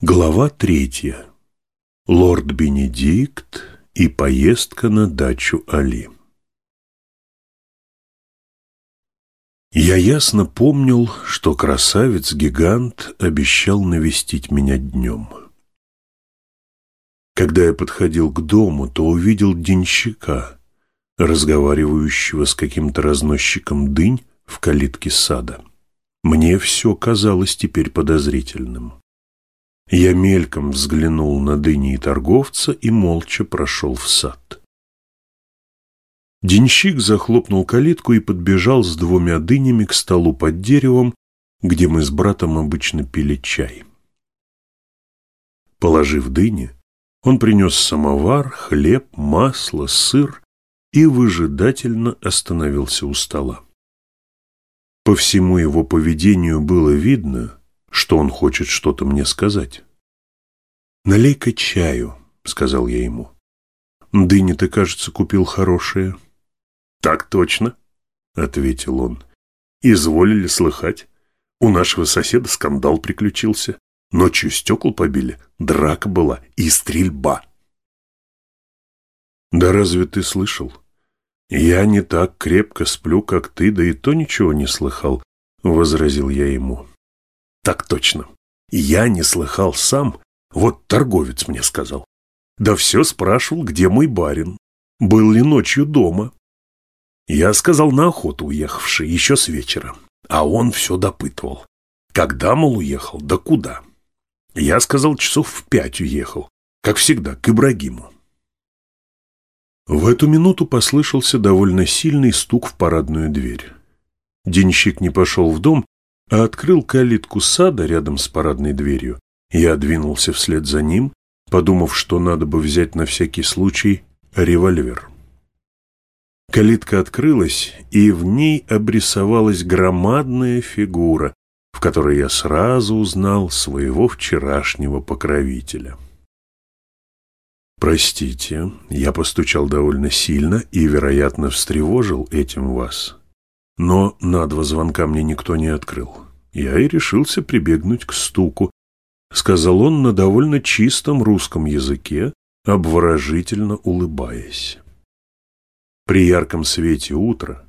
Глава третья. Лорд Бенедикт и поездка на дачу Али. Я ясно помнил, что красавец-гигант обещал навестить меня днем. Когда я подходил к дому, то увидел денщика, разговаривающего с каким-то разносчиком дынь в калитке сада. Мне все казалось теперь подозрительным. Я мельком взглянул на дыни и торговца и молча прошел в сад. Денщик захлопнул калитку и подбежал с двумя дынями к столу под деревом, где мы с братом обычно пили чай. Положив дыни, он принес самовар, хлеб, масло, сыр и выжидательно остановился у стола. По всему его поведению было видно, что он хочет что-то мне сказать. «Налей-ка чаю», — сказал я ему. «Дыни ты, кажется, купил хорошие». «Так точно», — ответил он. «Изволили слыхать. У нашего соседа скандал приключился. Ночью стекол побили, драка была и стрельба». «Да разве ты слышал? Я не так крепко сплю, как ты, да и то ничего не слыхал», — возразил я ему. Так точно. Я не слыхал сам, вот торговец мне сказал. Да все спрашивал, где мой барин, был ли ночью дома. Я сказал на охоту уехавший, еще с вечера, а он все допытывал. Когда, мол, уехал, да куда? Я сказал, часов в пять уехал, как всегда, к Ибрагиму. В эту минуту послышался довольно сильный стук в парадную дверь. Денщик не пошел в дом, а открыл калитку сада рядом с парадной дверью. Я двинулся вслед за ним, подумав, что надо бы взять на всякий случай револьвер. Калитка открылась, и в ней обрисовалась громадная фигура, в которой я сразу узнал своего вчерашнего покровителя. «Простите, я постучал довольно сильно и, вероятно, встревожил этим вас. Но на два звонка мне никто не открыл. Я и решился прибегнуть к стуку, сказал он на довольно чистом русском языке, обворожительно улыбаясь. При ярком свете утра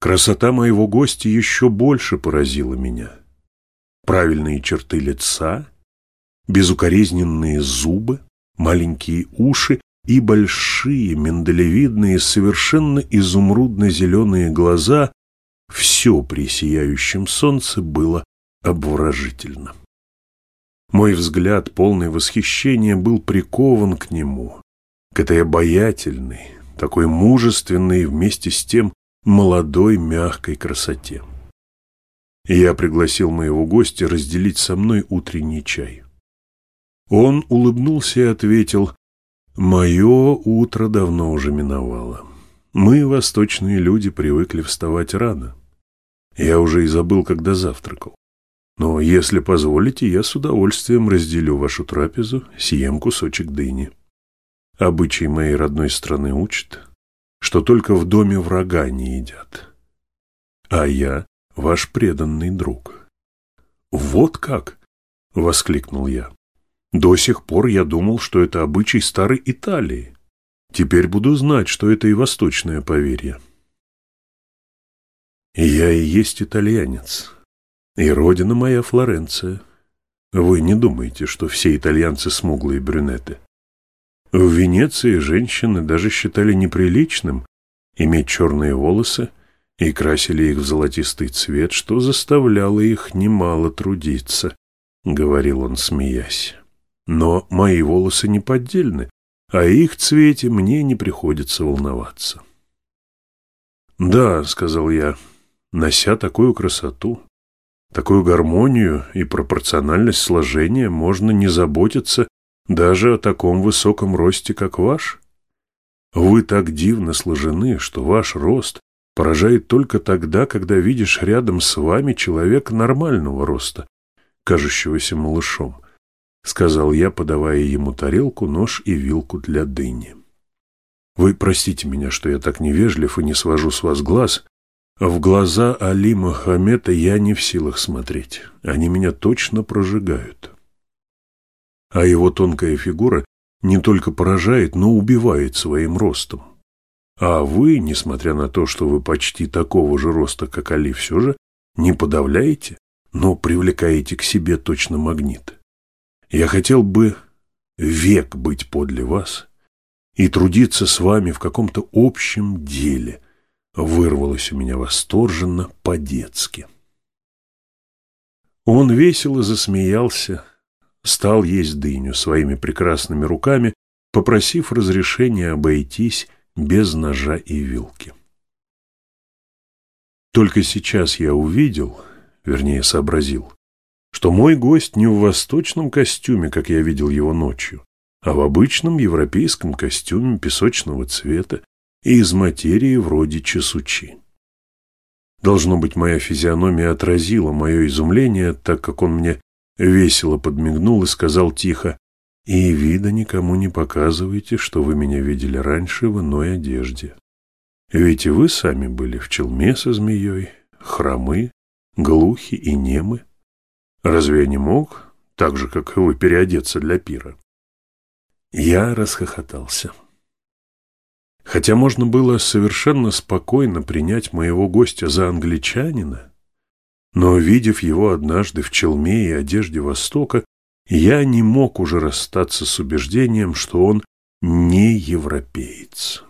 красота моего гостя еще больше поразила меня. Правильные черты лица, безукоризненные зубы, маленькие уши и большие, миндалевидные, совершенно изумрудно-зеленые глаза все при сияющем солнце было обворожительно. Мой взгляд, полный восхищения, был прикован к нему, к этой обаятельной, такой мужественной вместе с тем молодой мягкой красоте. я пригласил моего гостя разделить со мной утренний чай. Он улыбнулся и ответил, «Мое утро давно уже миновало. Мы, восточные люди, привыкли вставать рано. Я уже и забыл, когда завтракал. Но, если позволите, я с удовольствием разделю вашу трапезу, съем кусочек дыни. Обычай моей родной страны учат, что только в доме врага не едят. А я ваш преданный друг. Вот как! — воскликнул я. До сих пор я думал, что это обычай старой Италии. Теперь буду знать, что это и восточное поверье. Я и есть итальянец, и родина моя Флоренция. Вы не думаете, что все итальянцы смуглые брюнеты? В Венеции женщины даже считали неприличным иметь черные волосы и красили их в золотистый цвет, что заставляло их немало трудиться, — говорил он, смеясь. Но мои волосы не поддельны, о их цвете мне не приходится волноваться. «Да», — сказал я, Нося такую красоту, такую гармонию и пропорциональность сложения, можно не заботиться даже о таком высоком росте, как ваш. Вы так дивно сложены, что ваш рост поражает только тогда, когда видишь рядом с вами человека нормального роста, кажущегося малышом, — сказал я, подавая ему тарелку, нож и вилку для дыни. Вы простите меня, что я так невежлив и не свожу с вас глаз, в глаза Али Мухаммеда я не в силах смотреть. Они меня точно прожигают. а его тонкая фигура не только поражает, но убивает своим ростом. А вы, несмотря на то, что вы почти такого же роста, как Али, все же не подавляете, но привлекаете к себе точно магнит. Я хотел бы век быть подле вас и трудиться с вами в каком-то общем деле, вырвалось у меня восторженно по-детски. Он весело засмеялся, стал есть дыню своими прекрасными руками, попросив разрешения обойтись без ножа и вилки. Только сейчас я увидел, вернее сообразил, что мой гость не в восточном костюме, как я видел его ночью, а в обычном европейском костюме песочного цвета и из материи вроде чесучи. Должно быть, моя физиономия отразила мое изумление, так как он мне весело подмигнул и сказал тихо, «И вида никому не показывайте, что вы меня видели раньше в иной одежде. Ведь и вы сами были в челме со змеей, хромы, глухи и немы. Разве я не мог, так же, как и вы, переодеться для пира?» Я расхохотался. Хотя можно было совершенно спокойно принять моего гостя за англичанина, но, видев его однажды в челме и одежде Востока, я не мог уже расстаться с убеждением, что он не европеец.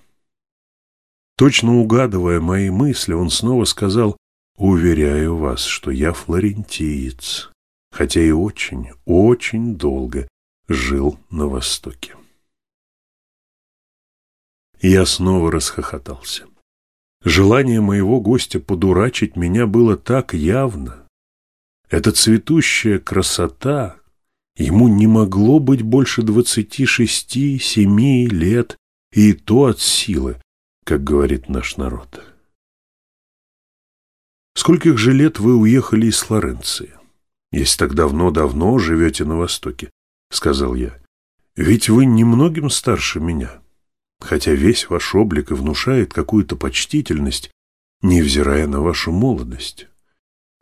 Точно угадывая мои мысли, он снова сказал, «Уверяю вас, что я флорентиец, хотя и очень, очень долго жил на Востоке». Я снова расхохотался. Желание моего гостя подурачить меня было так явно. Эта цветущая красота, ему не могло быть больше двадцати шести-семи лет, и то от силы, как говорит наш народ. Скольких же лет вы уехали из Флоренции? Если так давно-давно живете на Востоке, сказал я. Ведь вы немногим старше меня хотя весь ваш облик и внушает какую-то почтительность, невзирая на вашу молодость.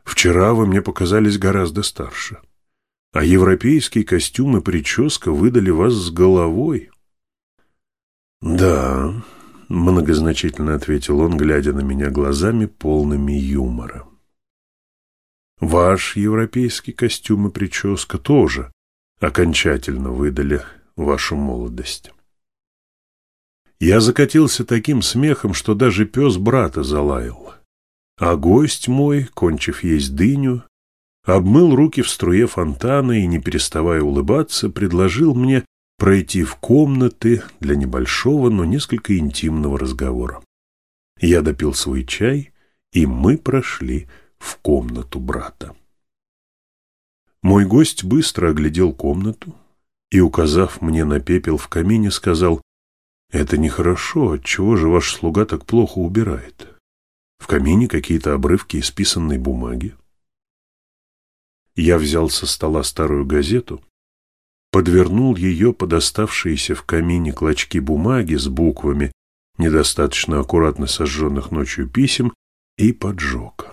Вчера вы мне показались гораздо старше, а европейский костюм и прическа выдали вас с головой. Да, многозначительно ответил он, глядя на меня глазами, полными юмора. Ваш европейский костюм и прическа тоже окончательно выдали вашу молодость. Я закатился таким смехом, что даже пес брата залаял. А гость мой, кончив есть дыню, обмыл руки в струе фонтана и, не переставая улыбаться, предложил мне пройти в комнаты для небольшого, но несколько интимного разговора. Я допил свой чай, и мы прошли в комнату брата. Мой гость быстро оглядел комнату и, указав мне на пепел в камине, сказал это нехорошо. Отчего же ваш слуга так плохо убирает? В камине какие-то обрывки исписанной бумаги. Я взял со стола старую газету, подвернул ее под оставшиеся в камине клочки бумаги с буквами, недостаточно аккуратно сожженных ночью писем, и поджег.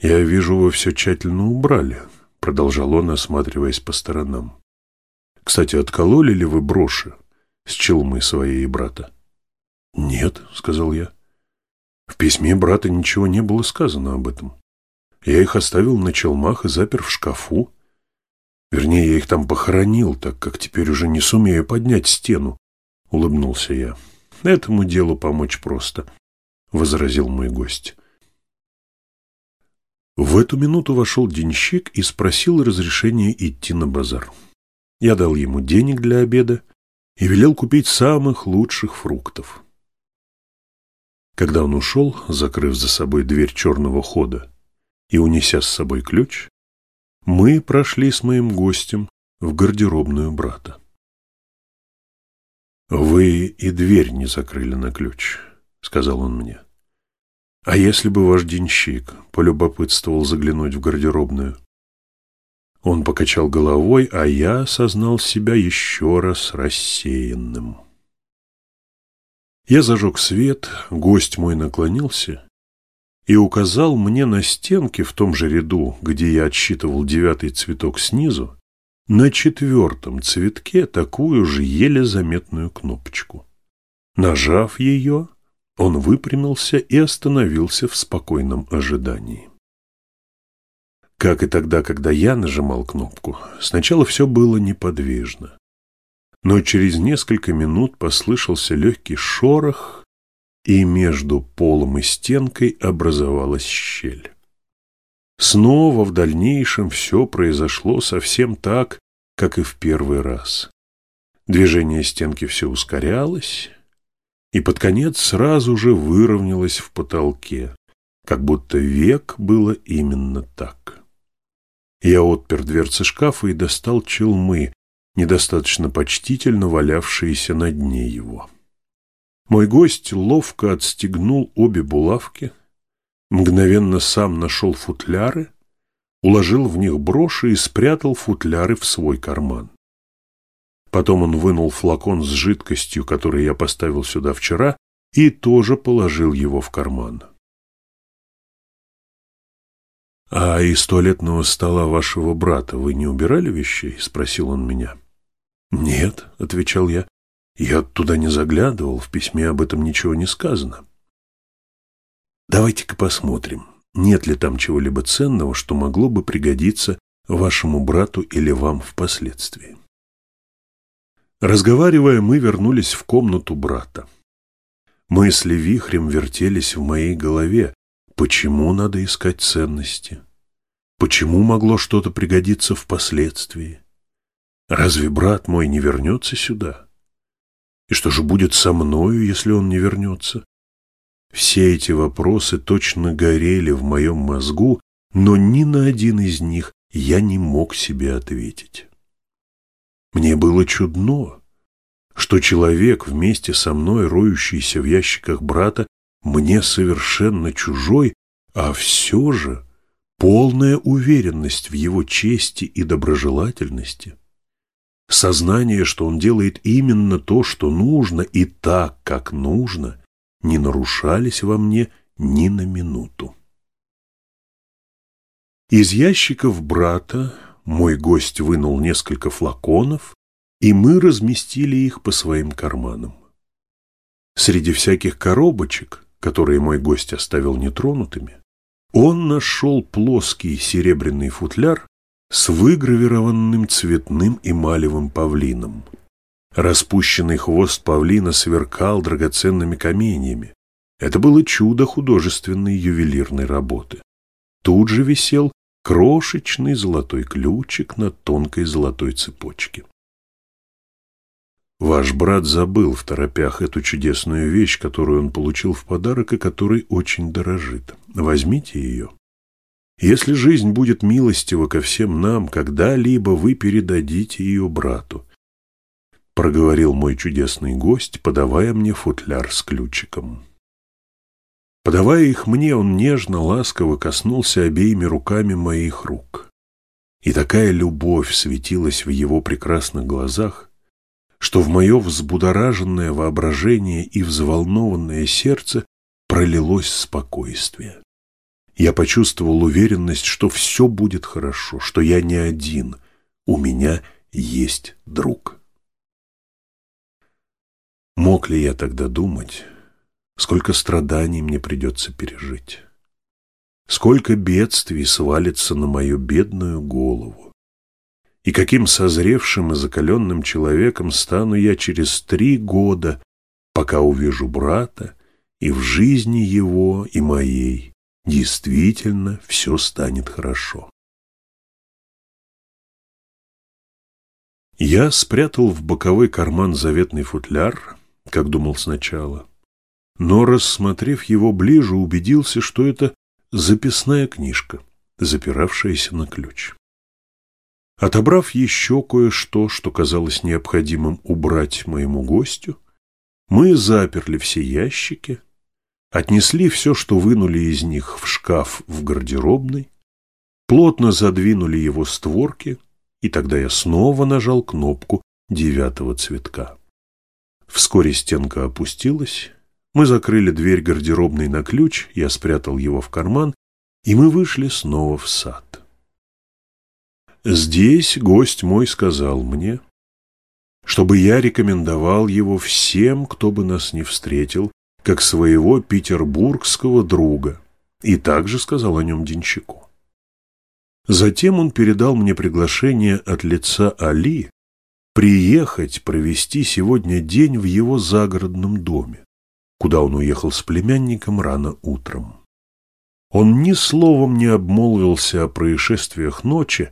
«Я вижу, вы все тщательно убрали», — продолжал он, осматриваясь по сторонам. «Кстати, откололи ли вы броши?» С челмы своей и брата. «Нет», — сказал я. В письме брата ничего не было сказано об этом. Я их оставил на челмах и запер в шкафу. Вернее, я их там похоронил, так как теперь уже не сумею поднять стену, — улыбнулся я. Этому делу помочь просто, — возразил мой гость. В эту минуту вошел денщик и спросил разрешения идти на базар. Я дал ему денег для обеда, и велел купить самых лучших фруктов. Когда он ушел, закрыв за собой дверь черного хода и унеся с собой ключ, мы прошли с моим гостем в гардеробную брата. «Вы и дверь не закрыли на ключ», — сказал он мне. «А если бы ваш денщик полюбопытствовал заглянуть в гардеробную?» Он покачал головой, а я осознал себя еще раз рассеянным. Я зажег свет, гость мой наклонился и указал мне на стенке в том же ряду, где я отсчитывал девятый цветок снизу, на четвертом цветке такую же еле заметную кнопочку. Нажав ее, он выпрямился и остановился в спокойном ожидании. Как и тогда, когда я нажимал кнопку, сначала все было неподвижно. Но через несколько минут послышался легкий шорох, и между полом и стенкой образовалась щель. Снова в дальнейшем все произошло совсем так, как и в первый раз. Движение стенки все ускорялось, и под конец сразу же выровнялось в потолке, как будто век было именно так. Я отпер дверцы шкафа и достал челмы, недостаточно почтительно валявшиеся на дне его. Мой гость ловко отстегнул обе булавки, мгновенно сам нашел футляры, уложил в них броши и спрятал футляры в свой карман. Потом он вынул флакон с жидкостью, который я поставил сюда вчера, и тоже положил его в карман. «А из туалетного стола вашего брата вы не убирали вещей?» — спросил он меня. «Нет», — отвечал я, — «я туда не заглядывал, в письме об этом ничего не сказано». «Давайте-ка посмотрим, нет ли там чего-либо ценного, что могло бы пригодиться вашему брату или вам впоследствии». Разговаривая, мы вернулись в комнату брата. Мысли вихрем вертелись в моей голове, Почему надо искать ценности? Почему могло что-то пригодиться впоследствии? Разве брат мой не вернется сюда? И что же будет со мною, если он не вернется? Все эти вопросы точно горели в моем мозгу, но ни на один из них я не мог себе ответить. Мне было чудно, что человек, вместе со мной роющийся в ящиках брата, мне совершенно чужой, а все же полная уверенность в его чести и доброжелательности, сознание, что он делает именно то, что нужно, и так, как нужно, не нарушались во мне ни на минуту. Из ящиков брата мой гость вынул несколько флаконов, и мы разместили их по своим карманам. Среди всяких коробочек которые мой гость оставил нетронутыми, он нашел плоский серебряный футляр с выгравированным цветным эмалевым павлином. Распущенный хвост павлина сверкал драгоценными каменьями. Это было чудо художественной ювелирной работы. Тут же висел крошечный золотой ключик на тонкой золотой цепочке. Ваш брат забыл в торопях эту чудесную вещь, которую он получил в подарок и которой очень дорожит. Возьмите ее. Если жизнь будет милостива ко всем нам, когда-либо вы передадите ее брату. Проговорил мой чудесный гость, подавая мне футляр с ключиком. Подавая их мне, он нежно, ласково коснулся обеими руками моих рук. И такая любовь светилась в его прекрасных глазах, что в мое взбудораженное воображение и взволнованное сердце пролилось спокойствие. Я почувствовал уверенность, что все будет хорошо, что я не один, у меня есть друг. Мог ли я тогда думать, сколько страданий мне придется пережить? Сколько бедствий свалится на мою бедную голову? И каким созревшим и закаленным человеком стану я через три года, пока увижу брата, и в жизни его и моей действительно все станет хорошо. Я спрятал в боковой карман заветный футляр, как думал сначала, но, рассмотрев его ближе, убедился, что это записная книжка, запиравшаяся на ключ. Отобрав еще кое-что, что казалось необходимым убрать моему гостю, мы заперли все ящики, отнесли все, что вынули из них в шкаф в гардеробной, плотно задвинули его створки, и тогда я снова нажал кнопку девятого цветка. Вскоре стенка опустилась, мы закрыли дверь гардеробной на ключ, я спрятал его в карман, и мы вышли снова в сад. Здесь гость мой сказал мне, чтобы я рекомендовал его всем, кто бы нас не встретил, как своего петербургского друга, и также сказал о нем Денщику. Затем он передал мне приглашение от лица Али приехать провести сегодня день в его загородном доме, куда он уехал с племянником рано утром. Он ни словом не обмолвился о происшествиях ночи,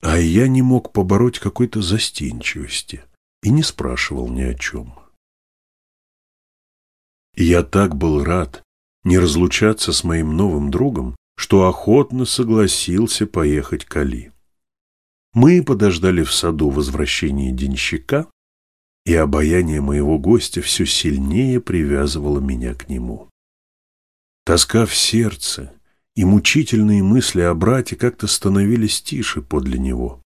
а я не мог побороть какой-то застенчивости и не спрашивал ни о чем. Я так был рад не разлучаться с моим новым другом, что охотно согласился поехать к Али. Мы подождали в саду возвращения денщика, и обаяние моего гостя все сильнее привязывало меня к нему. Тоска в сердце и мучительные мысли о брате как-то становились тише подле него.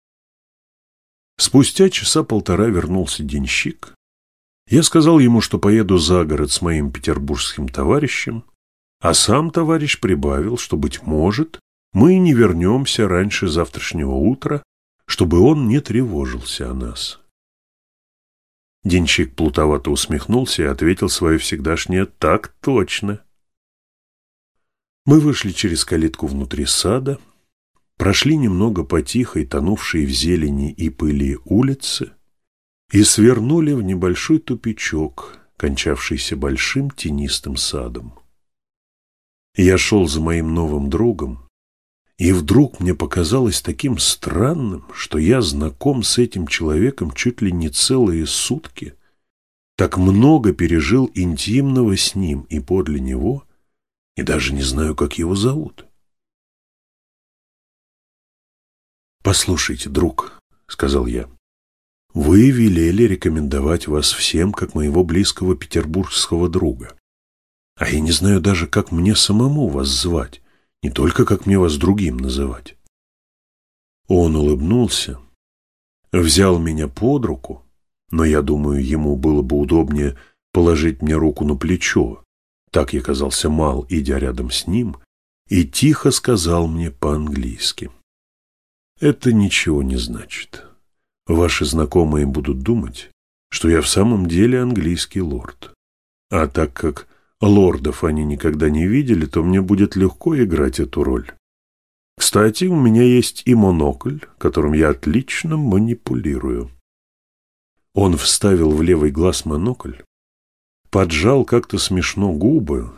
Спустя часа полтора вернулся денщик. Я сказал ему, что поеду за город с моим петербургским товарищем, а сам товарищ прибавил, что, быть может, мы не вернемся раньше завтрашнего утра, чтобы он не тревожился о нас. Денщик плутовато усмехнулся и ответил свое всегдашнее «так точно». Мы вышли через калитку внутри сада, прошли немного по тихой, тонувшей в зелени и пыли улице и свернули в небольшой тупичок, кончавшийся большим тенистым садом. Я шел за моим новым другом, и вдруг мне показалось таким странным, что я знаком с этим человеком чуть ли не целые сутки, так много пережил интимного с ним и подле него, и даже не знаю, как его зовут. «Послушайте, друг», — сказал я, — «вы велели рекомендовать вас всем как моего близкого петербургского друга. А я не знаю даже, как мне самому вас звать, не только как мне вас другим называть. Он улыбнулся, взял меня под руку, но я думаю, ему было бы удобнее положить мне руку на плечо, так я казался мал, идя рядом с ним, и тихо сказал мне по-английски. «Это ничего не значит. Ваши знакомые будут думать, что я в самом деле английский лорд. А так как лордов они никогда не видели, то мне будет легко играть эту роль. Кстати, у меня есть и монокль, которым я отлично манипулирую. Он вставил в левый глаз монокль, поджал как-то смешно губы,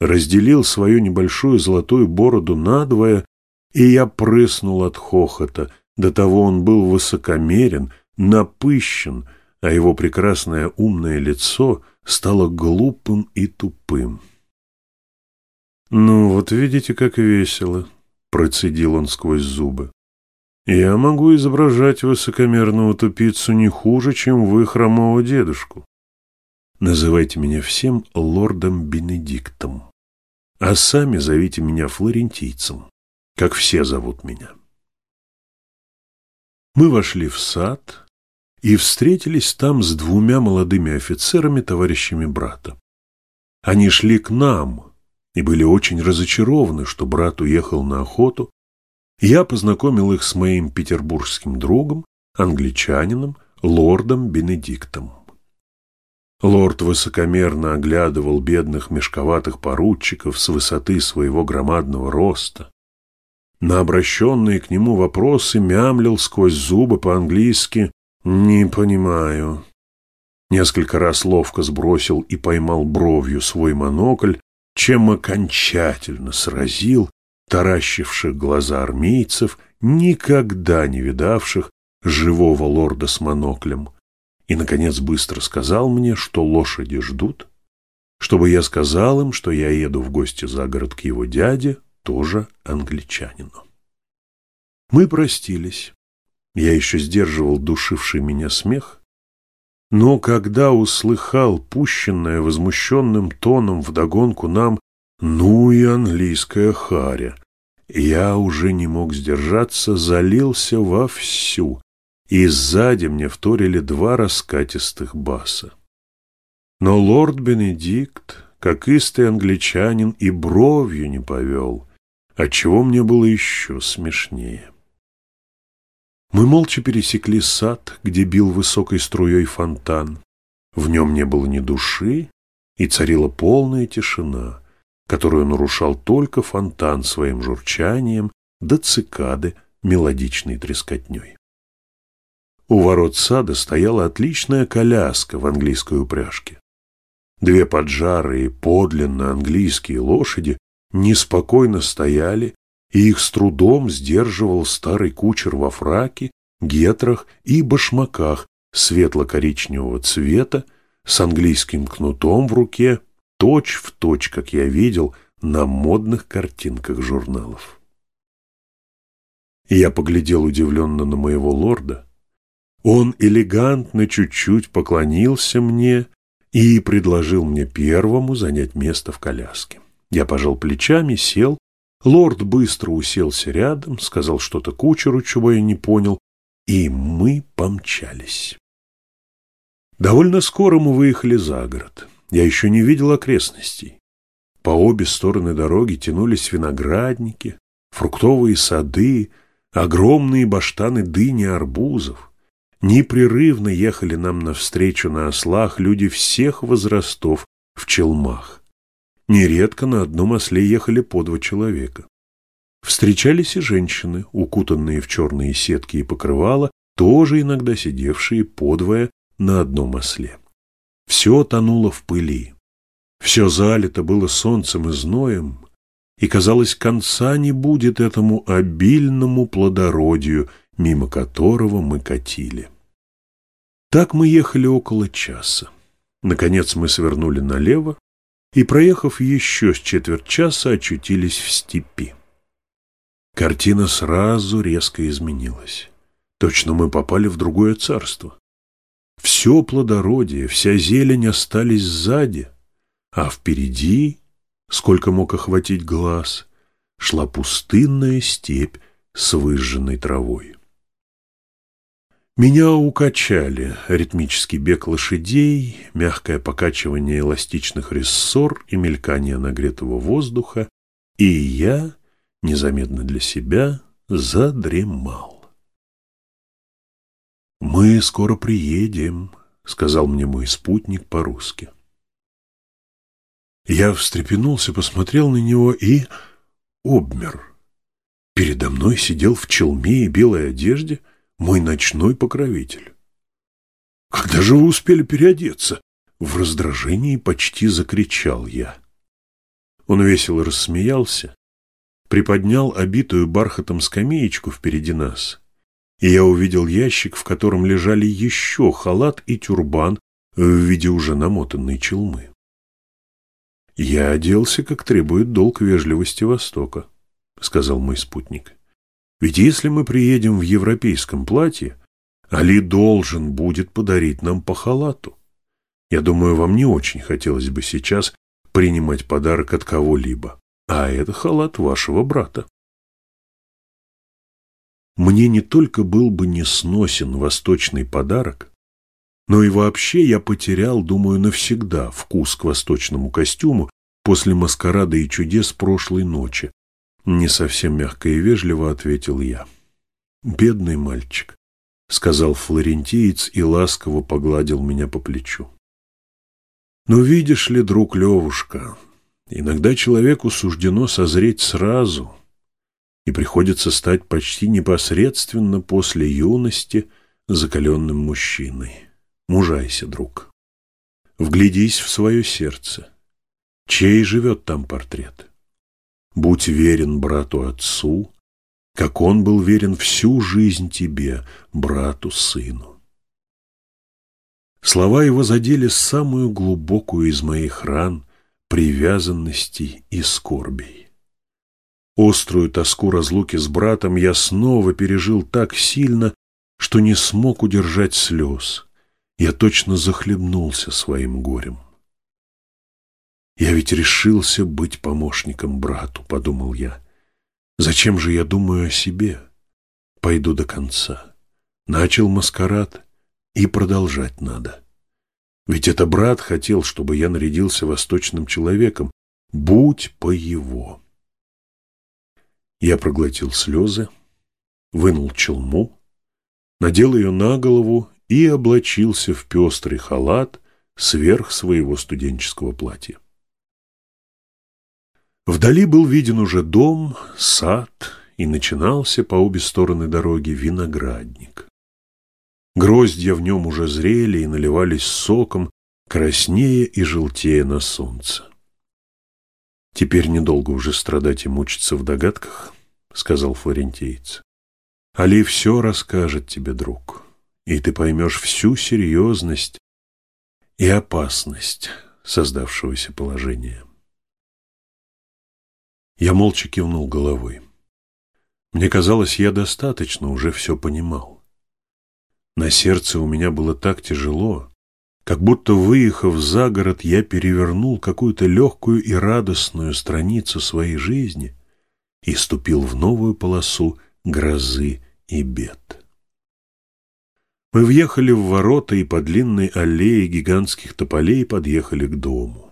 разделил свою небольшую золотую бороду надвое, и я прыснул от хохота. До того он был высокомерен, напыщен, а его прекрасное умное лицо — стало глупым и тупым. «Ну, вот видите, как весело», — процедил он сквозь зубы. «Я могу изображать высокомерного тупицу не хуже, чем вы хромого дедушку. Называйте меня всем лордом Бенедиктом, а сами зовите меня флорентийцем, как все зовут меня». Мы вошли в сад, и встретились там с двумя молодыми офицерами, товарищами брата. Они шли к нам и были очень разочарованы, что брат уехал на охоту. Я познакомил их с моим петербургским другом, англичанином, лордом Бенедиктом. Лорд высокомерно оглядывал бедных мешковатых поручиков с высоты своего громадного роста. На обращенные к нему вопросы мямлил сквозь зубы по-английски «Не понимаю». Несколько раз ловко сбросил и поймал бровью свой монокль, чем окончательно сразил таращивших глаза армейцев, никогда не видавших живого лорда с моноклем. И, наконец, быстро сказал мне, что лошади ждут, чтобы я сказал им, что я еду в гости за город к его дяде, тоже англичанину. Мы простились. Я еще сдерживал душивший меня смех, но когда услыхал пущенное возмущенным тоном вдогонку нам «Ну и английская харя», я уже не мог сдержаться, залился вовсю, и сзади мне вторили два раскатистых баса. Но лорд Бенедикт, как истый англичанин, и бровью не повел, отчего мне было еще смешнее. Мы молча пересекли сад, где бил высокой струей фонтан. В нем не было ни души, и царила полная тишина, которую нарушал только фонтан своим журчанием да цикады мелодичной трескотней. У ворот сада стояла отличная коляска в английской упряжке. Две поджарые, подлинно английские лошади неспокойно стояли, и их с трудом сдерживал старый кучер во фраке, гетрах и башмаках светло-коричневого цвета с английским кнутом в руке, точь в точь, как я видел на модных картинках журналов. Я поглядел удивленно на моего лорда. Он элегантно чуть-чуть поклонился мне и предложил мне первому занять место в коляске. Я пожал плечами, сел. Лорд быстро уселся рядом, сказал что-то кучеру, чего я не понял, и мы помчались. Довольно скоро мы выехали за город. Я еще не видел окрестностей. По обе стороны дороги тянулись виноградники, фруктовые сады, огромные баштаны дыни арбузов. Непрерывно ехали нам навстречу на ослах люди всех возрастов в челмах. Нередко на одном осле ехали по два человека. Встречались и женщины, укутанные в черные сетки и покрывала, тоже иногда сидевшие подвое на одном осле. Все тонуло в пыли. Все залито было солнцем и зноем, и, казалось, конца не будет этому обильному плодородию, мимо которого мы катили. Так мы ехали около часа. Наконец мы свернули налево и, проехав еще с четверть часа, очутились в степи. Картина сразу резко изменилась. Точно мы попали в другое царство. Все плодородие, вся зелень остались сзади, а впереди, сколько мог охватить глаз, шла пустынная степь с выжженной травой. Меня укачали ритмический бег лошадей, мягкое покачивание эластичных рессор и мелькание нагретого воздуха, и я, незаметно для себя, задремал. «Мы скоро приедем», — сказал мне мой спутник по-русски. Я встрепенулся, посмотрел на него и обмер. Передо мной сидел в челме и белой одежде мой ночной покровитель. «Когда же вы успели переодеться?» В раздражении почти закричал я. Он весело рассмеялся, приподнял обитую бархатом скамеечку впереди нас и я увидел ящик, в котором лежали еще халат и тюрбан в виде уже намотанной челмы. «Я оделся, как требует долг вежливости Востока», — сказал мой спутник. «Ведь если мы приедем в европейском платье, Али должен будет подарить нам по халату. Я думаю, вам не очень хотелось бы сейчас принимать подарок от кого-либо, а это халат вашего брата» мне не только был бы не сносен восточный подарок, но и вообще я потерял, думаю, навсегда вкус к восточному костюму после маскарада и чудес прошлой ночи. Не совсем мягко и вежливо ответил я. «Бедный мальчик», — сказал флорентиец и ласково погладил меня по плечу. «Но видишь ли, друг Левушка, иногда человеку суждено созреть сразу» и приходится стать почти непосредственно после юности закаленным мужчиной. Мужайся, друг. Вглядись в свое сердце. Чей живет там портрет? Будь верен брату-отцу, как он был верен всю жизнь тебе, брату-сыну. Слова его задели самую глубокую из моих ран привязанностей и скорбей. Острую тоску разлуки с братом я снова пережил так сильно, что не смог удержать слез. Я точно захлебнулся своим горем. «Я ведь решился быть помощником брату», — подумал я. «Зачем же я думаю о себе? Пойду до конца. Начал маскарад, и продолжать надо. Ведь это брат хотел, чтобы я нарядился восточным человеком. Будь по его». Я проглотил слезы, вынул челму, надел ее на голову и облачился в пестрый халат сверх своего студенческого платья. Вдали был виден уже дом, сад, и начинался по обе стороны дороги виноградник. Гроздья в нем уже зрели и наливались соком, краснее и желтее на солнце. «Теперь недолго уже страдать и мучиться в догадках», — сказал флорентиец. «Али все расскажет тебе, друг, и ты поймешь всю серьезность и опасность создавшегося положения». Я молча кивнул головой. Мне казалось, я достаточно уже все понимал. На сердце у меня было так тяжело, как будто, выехав за город, я перевернул какую-то легкую и радостную страницу своей жизни и ступил в новую полосу грозы и бед. Мы въехали в ворота и по длинной аллее гигантских тополей подъехали к дому.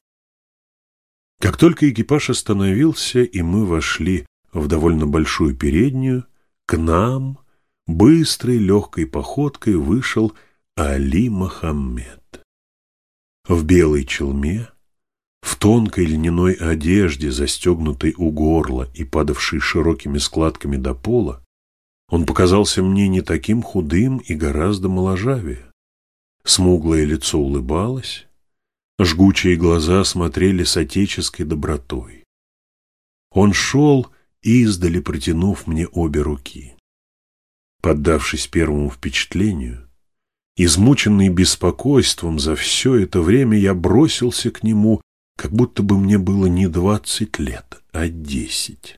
Как только экипаж остановился, и мы вошли в довольно большую переднюю, к нам быстрой легкой походкой вышел Али Мохаммед. В белой челме, в тонкой льняной одежде, застегнутой у горла и падавшей широкими складками до пола, он показался мне не таким худым и гораздо моложавее. Смуглое лицо улыбалось, жгучие глаза смотрели с отеческой добротой. Он шел, издали протянув мне обе руки. Поддавшись первому впечатлению, измученный беспокойством за все это время, я бросился к нему, как будто бы мне было не двадцать лет, а десять.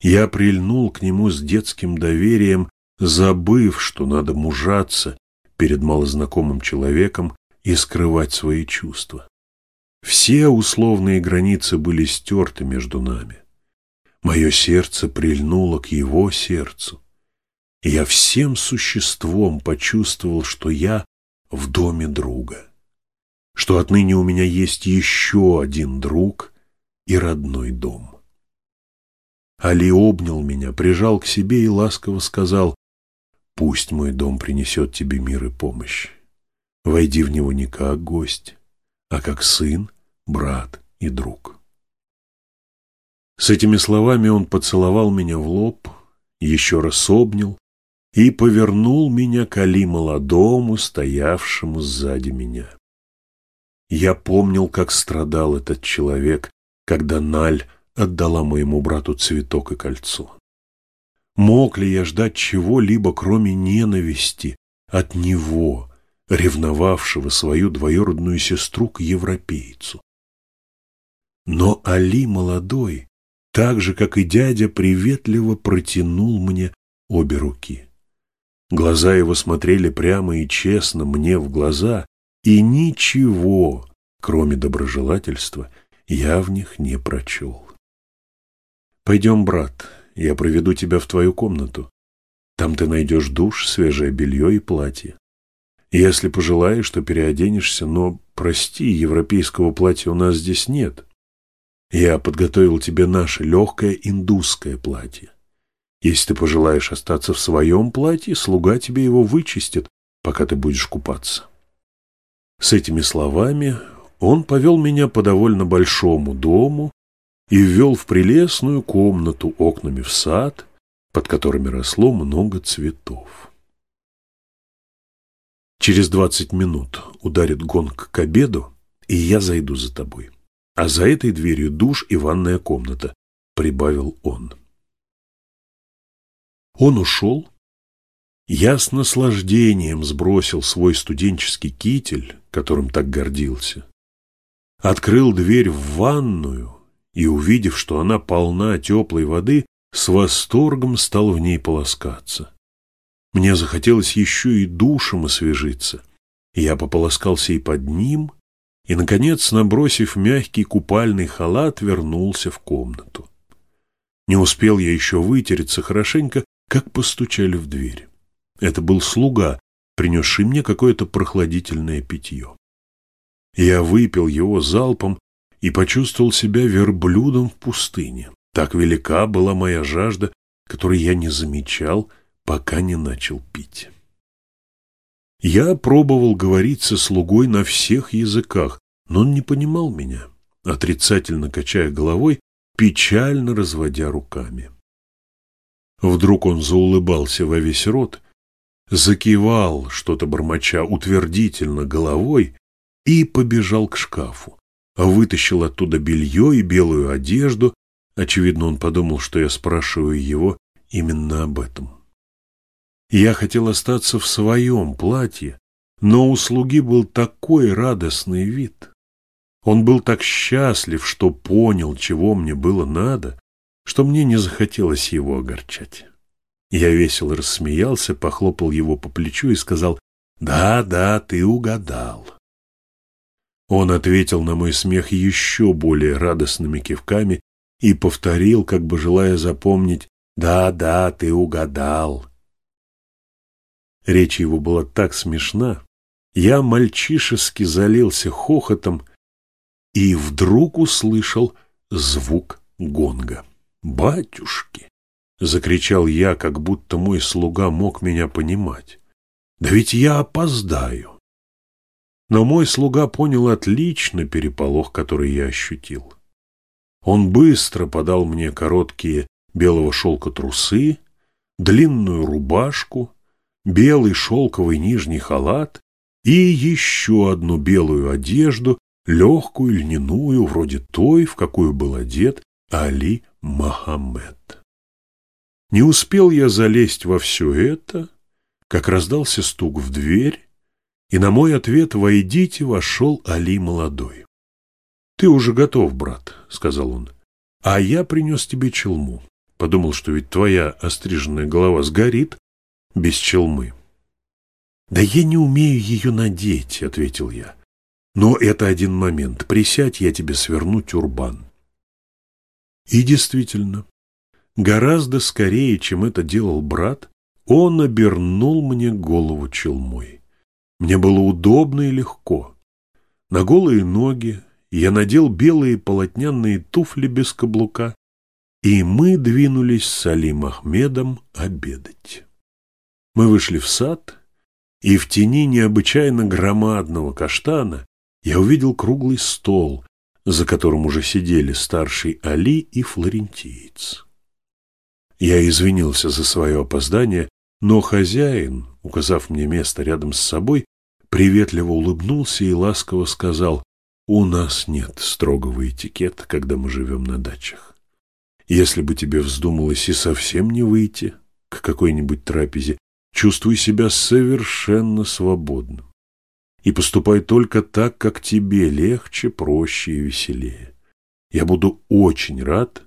Я прильнул к нему с детским доверием, забыв, что надо мужаться перед малознакомым человеком и скрывать свои чувства. Все условные границы были стерты между нами. Мое сердце прильнуло к его сердцу. Я всем существом почувствовал, что я в доме друга, что отныне у меня есть еще один друг и родной дом. Али обнял меня, прижал к себе и ласково сказал, «Пусть мой дом принесет тебе мир и помощь. Войди в него не как гость, а как сын, брат и друг». С этими словами он поцеловал меня в лоб, еще раз обнял и повернул меня к Али молодому, стоявшему сзади меня. Я помнил, как страдал этот человек, когда Наль отдала моему брату цветок и кольцо. Мог ли я ждать чего-либо, кроме ненависти от него, ревновавшего свою двоюродную сестру к европейцу? Но Али молодой так же, как и дядя, приветливо протянул мне обе руки. Глаза его смотрели прямо и честно мне в глаза, и ничего, кроме доброжелательства, я в них не прочел. «Пойдем, брат, я проведу тебя в твою комнату. Там ты найдешь душ, свежее белье и платье. Если пожелаешь, то переоденешься, но, прости, европейского платья у нас здесь нет. Я подготовил тебе наше легкое индусское платье. Если ты пожелаешь остаться в своем платье, слуга тебе его вычистит, пока ты будешь купаться. С этими словами он повел меня по довольно большому дому и ввел в прелестную комнату окнами в сад, под которыми росло много цветов. Через двадцать минут ударит гонг к обеду, и я зайду за тобой а за этой дверью душ и ванная комната», — прибавил он. Он ушел. Я с наслаждением сбросил свой студенческий китель, которым так гордился. Открыл дверь в ванную и, увидев, что она полна теплой воды, с восторгом стал в ней полоскаться. Мне захотелось еще и душем освежиться. Я пополоскался и под ним, и, наконец, набросив мягкий купальный халат, вернулся в комнату. Не успел я еще вытереться хорошенько, как постучали в дверь. Это был слуга, принесший мне какое-то прохладительное питье. Я выпил его залпом и почувствовал себя верблюдом в пустыне. Так велика была моя жажда, которой я не замечал пока не начал пить. Я пробовал говорить со слугой на всех языках, но он не понимал меня, отрицательно качая головой, печально разводя руками. Вдруг он заулыбался во весь рот, закивал, что-то бормоча утвердительно головой и побежал к шкафу, вытащил оттуда белье и белую одежду. Очевидно, он подумал, что я спрашиваю его именно об этом. Я хотел остаться в своем платье, но у слуги был такой радостный вид. Он был так счастлив, что понял, чего мне было надо, что мне не захотелось его огорчать. Я весело рассмеялся, похлопал его по плечу и сказал «Да, да, ты угадал». Он ответил на мой смех еще более радостными кивками и повторил, как бы желая запомнить «Да, да, ты угадал». Речь его была так смешна, я мальчишески залился хохотом и вдруг услышал звук гонга. «Батюшки!» — закричал я, как будто мой слуга мог меня понимать. «Да ведь я опоздаю!» Но мой слуга понял отлично переполох, который я ощутил. Он быстро подал мне короткие белого шелка трусы, длинную рубашку, белый шелковый нижний халат и еще одну белую одежду, легкую льняную, вроде той, в какую был одет Али Мохаммед. Не успел я залезть во все это, как раздался стук в дверь, и на мой ответ «Войдите» вошел Али молодой. «Ты уже готов, брат», — сказал он, — «а я принес тебе челму. Подумал, что ведь твоя остриженная голова сгорит, без челмы. «Да я не умею ее надеть», — ответил я. «Но это один момент. Присядь, я тебе сверну тюрбан». И действительно, гораздо скорее, чем это делал брат, он обернул мне голову челмой. Мне было удобно и легко. На голые ноги я надел белые полотняные туфли без каблука, и мы двинулись с Алим Ахмедом обедать. Мы вышли в сад, и в тени необычайно громадного каштана я увидел круглый стол, за которым уже сидели старший Али и флорентиец. Я извинился за свое опоздание, но хозяин, указав мне место рядом с собой, приветливо улыбнулся и ласково сказал, «У нас нет строгого этикета, когда мы живем на дачах. Если бы тебе вздумалось и совсем не выйти к какой-нибудь трапезе, Чувствуй себя совершенно свободным. И поступай только так, как тебе легче, проще и веселее. Я буду очень рад,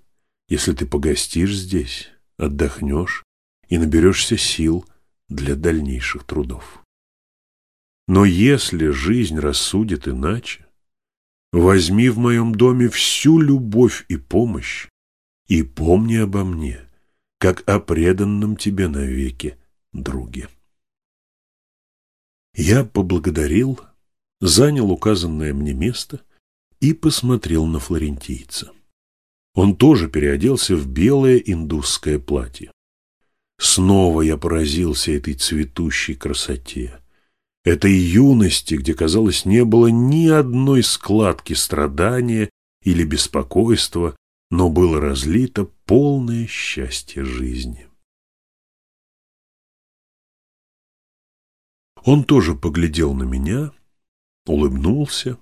если ты погостишь здесь, отдохнешь и наберешься сил для дальнейших трудов. Но если жизнь рассудит иначе, возьми в моем доме всю любовь и помощь и помни обо мне, как о преданном тебе навеки друге. Я поблагодарил, занял указанное мне место и посмотрел на флорентийца. Он тоже переоделся в белое индусское платье. Снова я поразился этой цветущей красоте, этой юности, где, казалось, не было ни одной складки страдания или беспокойства, но было разлито полное счастье жизни. Он тоже поглядел на меня, улыбнулся,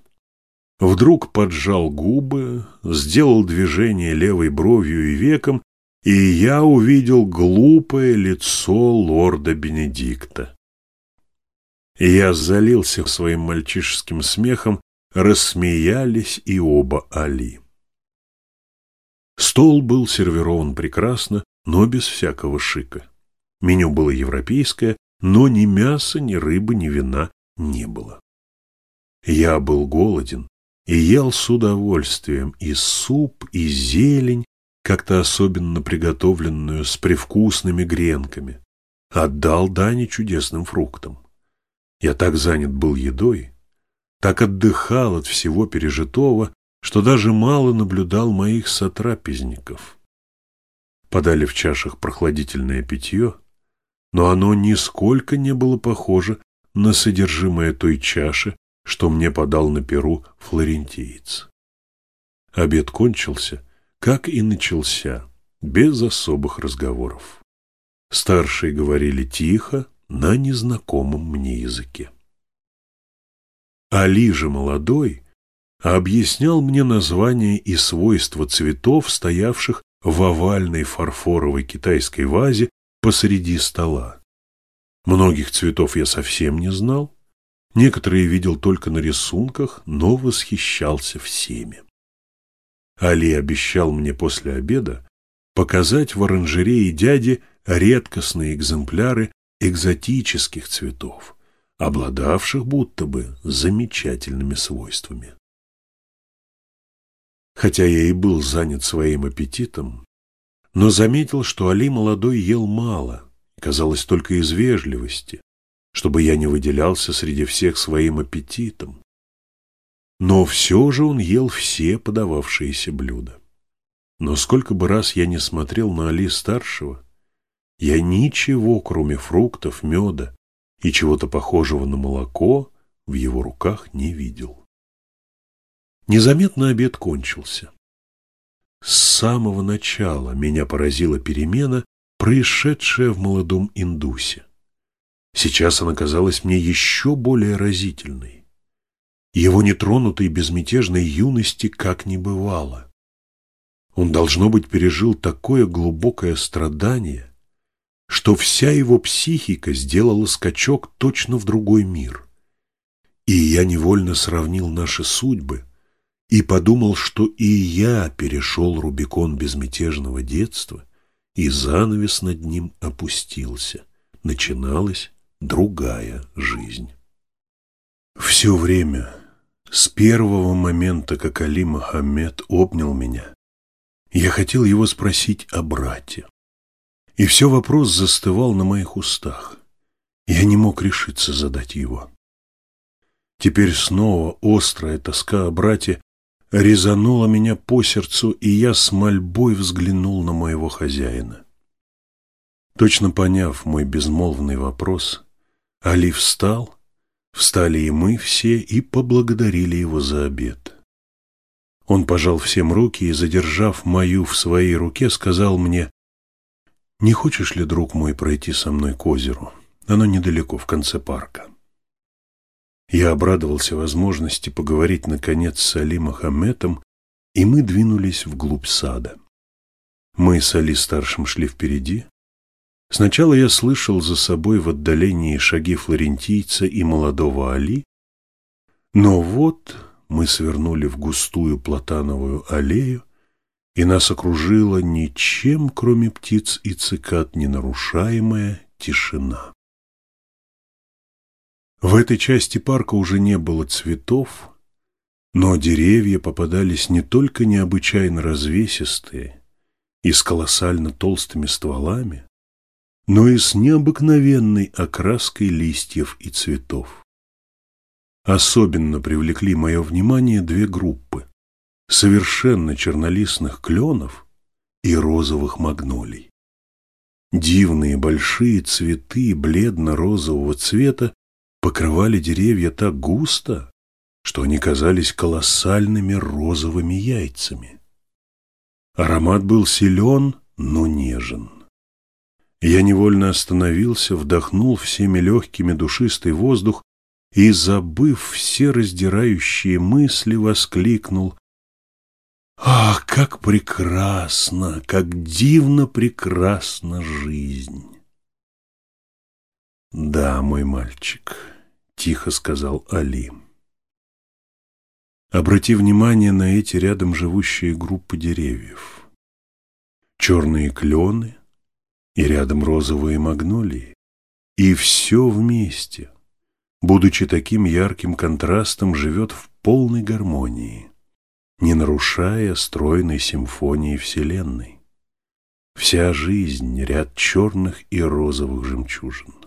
вдруг поджал губы, сделал движение левой бровью и веком, и я увидел глупое лицо лорда Бенедикта. Я залился своим мальчишеским смехом, рассмеялись и оба Али. Стол был сервирован прекрасно, но без всякого шика. Меню было европейское, но ни мяса, ни рыбы, ни вина не было. Я был голоден и ел с удовольствием и суп, и зелень, как-то особенно приготовленную с привкусными гренками. Отдал дани чудесным фруктам. Я так занят был едой, так отдыхал от всего пережитого, что даже мало наблюдал моих сотрапезников. Подали в чашах прохладительное питье, но оно нисколько не было похоже на содержимое той чаши, что мне подал на перу флорентиец. Обед кончился, как и начался, без особых разговоров. Старшие говорили тихо, на незнакомом мне языке. Али же молодой объяснял мне названия и свойства цветов, стоявших в овальной фарфоровой китайской вазе посреди стола. Многих цветов я совсем не знал, некоторые видел только на рисунках, но восхищался всеми. Али обещал мне после обеда показать в оранжерее дяди редкостные экземпляры экзотических цветов, обладавших будто бы замечательными свойствами. Хотя я и был занят своим аппетитом, но заметил, что Али молодой ел мало, казалось, только из вежливости, чтобы я не выделялся среди всех своим аппетитом. Но все же он ел все подававшиеся блюда. Но сколько бы раз я не смотрел на Али-старшего, я ничего, кроме фруктов, меда и чего-то похожего на молоко, в его руках не видел. Незаметно обед кончился. С самого начала меня поразила перемена, происшедшая в молодом индусе. Сейчас она казалась мне еще более разительной. Его нетронутой безмятежной юности как не бывало. Он, должно быть, пережил такое глубокое страдание, что вся его психика сделала скачок точно в другой мир. И я невольно сравнил наши судьбы и подумал, что и я перешел Рубикон безмятежного детства, и занавес над ним опустился. Начиналась другая жизнь. Все время, с первого момента, как Али Мохаммед обнял меня, я хотел его спросить о брате. И все вопрос застывал на моих устах. Я не мог решиться задать его. Теперь снова острая тоска о брате резанула меня по сердцу, и я с мольбой взглянул на моего хозяина. Точно поняв мой безмолвный вопрос, Али встал, встали и мы все и поблагодарили его за обед. Он пожал всем руки и, задержав мою в своей руке, сказал мне, «Не хочешь ли, друг мой, пройти со мной к озеру? Оно недалеко, в конце парка». Я обрадовался возможности поговорить, наконец, с Али Мохаммедом, и мы двинулись вглубь сада. Мы с Али старшим шли впереди. Сначала я слышал за собой в отдалении шаги флорентийца и молодого Али, но вот мы свернули в густую платановую аллею, и нас окружила ничем, кроме птиц и цикад, ненарушаемая тишина. В этой части парка уже не было цветов, но деревья попадались не только необычайно развесистые и с колоссально толстыми стволами, но и с необыкновенной окраской листьев и цветов. Особенно привлекли мое внимание две группы совершенно чернолистных кленов и розовых магнолий. Дивные большие цветы бледно-розового цвета покрывали деревья так густо, что они казались колоссальными розовыми яйцами. Аромат был силен, но нежен. Я невольно остановился, вдохнул всеми легкими душистый воздух и, забыв все раздирающие мысли, воскликнул Ах, как прекрасно, как дивно прекрасна жизнь! Да, мой мальчик, тихо сказал Али. Обрати внимание на эти рядом живущие группы деревьев. Черные клены и рядом розовые магнолии. И все вместе, будучи таким ярким контрастом, живет в полной гармонии не нарушая стройной симфонии Вселенной. Вся жизнь — ряд черных и розовых жемчужин.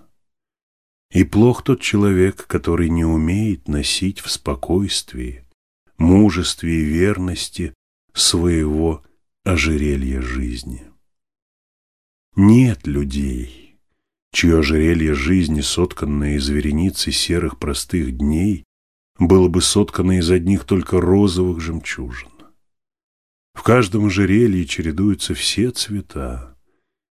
И плох тот человек, который не умеет носить в спокойствии, мужестве и верности своего ожерелья жизни. Нет людей, чье ожерелье жизни, сотканное из вереницы серых простых дней, было бы соткано из одних только розовых жемчужин. В каждом ожерелье чередуются все цвета,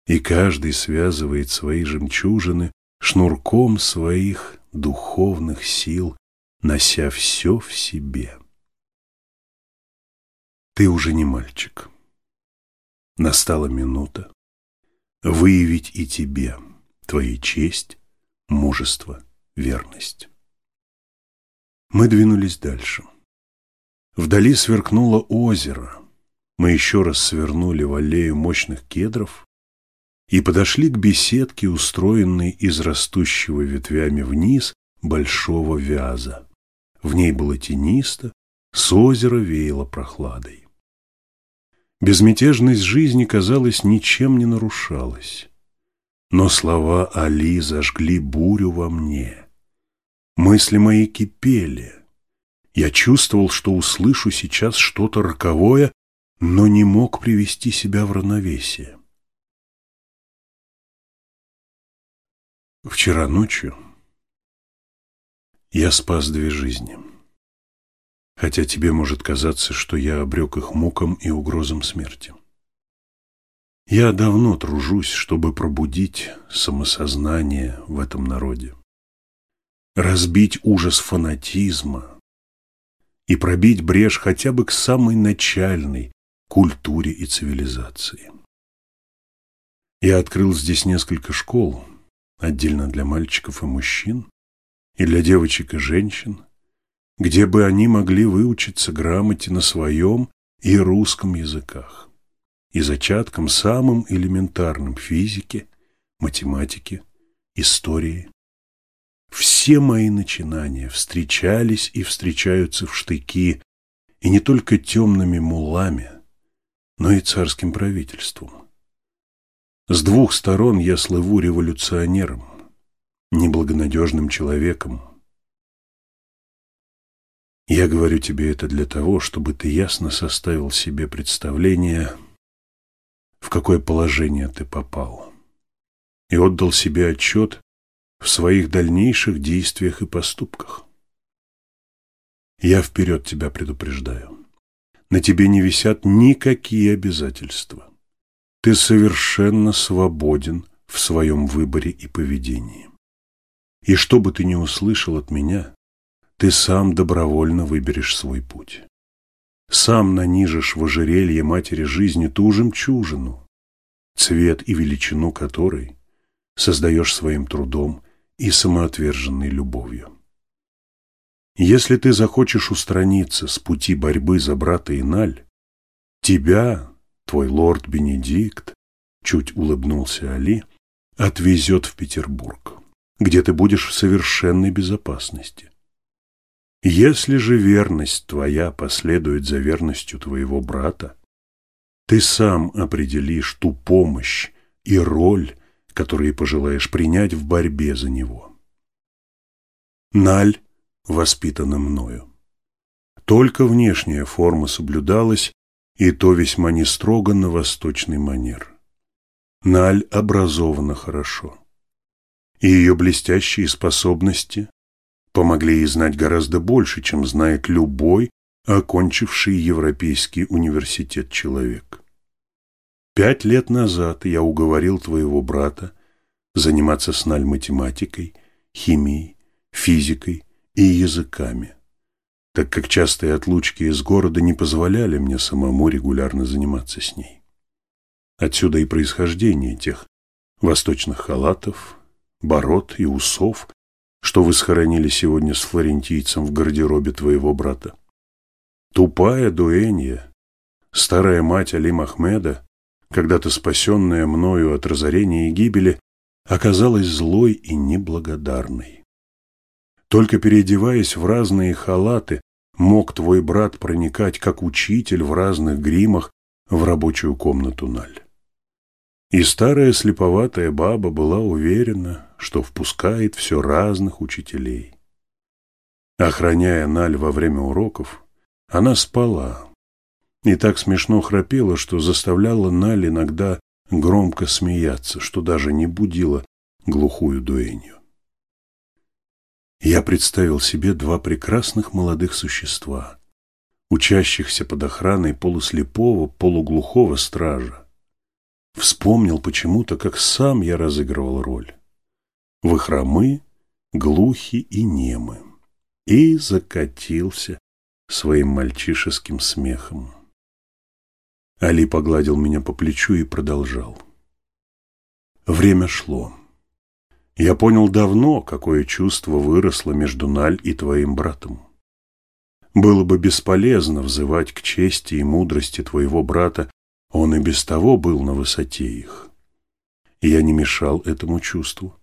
и каждый связывает свои жемчужины шнурком своих духовных сил, нося все в себе. Ты уже не мальчик. Настала минута выявить и тебе твою честь, мужество, верность. Мы двинулись дальше. Вдали сверкнуло озеро. Мы еще раз свернули в аллею мощных кедров и подошли к беседке, устроенной из растущего ветвями вниз большого вяза. В ней было тенисто, с озера веяло прохладой. Безмятежность жизни, казалось, ничем не нарушалась. Но слова Али зажгли бурю во мне. Мысли мои кипели. Я чувствовал, что услышу сейчас что-то роковое, но не мог привести себя в равновесие. Вчера ночью я спас две жизни, хотя тебе может казаться, что я обрек их мукам и угрозам смерти. Я давно тружусь, чтобы пробудить самосознание в этом народе, разбить ужас фанатизма и пробить брешь хотя бы к самой начальной культуре и цивилизации. Я открыл здесь несколько школ, отдельно для мальчиков и мужчин, и для девочек и женщин, где бы они могли выучиться грамоте на своем и русском языках и зачаткам самым элементарным физики, математики, истории. Все мои начинания встречались и встречаются в штыки, и не только темными мулами, но и царским правительством. С двух сторон я слыву революционером, неблагонадежным человеком. Я говорю тебе это для того, чтобы ты ясно составил себе представление, в какое положение ты попал, и отдал себе отчет в своих дальнейших действиях и поступках. Я вперед тебя предупреждаю. На тебе не висят никакие обязательства. Ты совершенно свободен в своем выборе и поведении. И что бы ты ни услышал от меня, ты сам добровольно выберешь свой путь. Сам нанижешь в ожерелье матери жизни ту жемчужину, цвет и величину которой создаешь своим трудом и самоотверженной любовью. Если ты захочешь устраниться с пути борьбы за брата Иналь, тебя Твой лорд Бенедикт, чуть улыбнулся Али, отвезет в Петербург, где ты будешь в совершенной безопасности. Если же верность твоя последует за верностью твоего брата, ты сам определишь ту помощь и роль, которые пожелаешь принять в борьбе за него. Наль воспитана мною. Только внешняя форма соблюдалась, и то весьма не строго на восточный манер. Наль образована хорошо, и ее блестящие способности помогли ей знать гораздо больше, чем знает любой, окончивший Европейский университет человек. Пять лет назад я уговорил твоего брата заниматься с Наль математикой, химией, физикой и языками так как частые отлучки из города не позволяли мне самому регулярно заниматься с ней. Отсюда и происхождение тех восточных халатов, бород и усов, что вы схоронили сегодня с флорентийцем в гардеробе твоего брата. Тупая дуэнья, старая мать Али Махмеда, когда-то спасенная мною от разорения и гибели, оказалась злой и неблагодарной. Только переодеваясь в разные халаты, мог твой брат проникать как учитель в разных гримах в рабочую комнату Наль. И старая слеповатая баба была уверена, что впускает все разных учителей. Охраняя Наль во время уроков, она спала и так смешно храпела, что заставляла Наль иногда громко смеяться, что даже не будило глухую дуэнью. Я представил себе два прекрасных молодых существа, учащихся под охраной полуслепого, полуглухого стража. Вспомнил почему-то, как сам я разыгрывал роль. Вы хромы, глухи и немы. И закатился своим мальчишеским смехом. Али погладил меня по плечу и продолжал. Время шло. Я понял давно, какое чувство выросло между Наль и твоим братом. Было бы бесполезно взывать к чести и мудрости твоего брата, он и без того был на высоте их. Я не мешал этому чувству,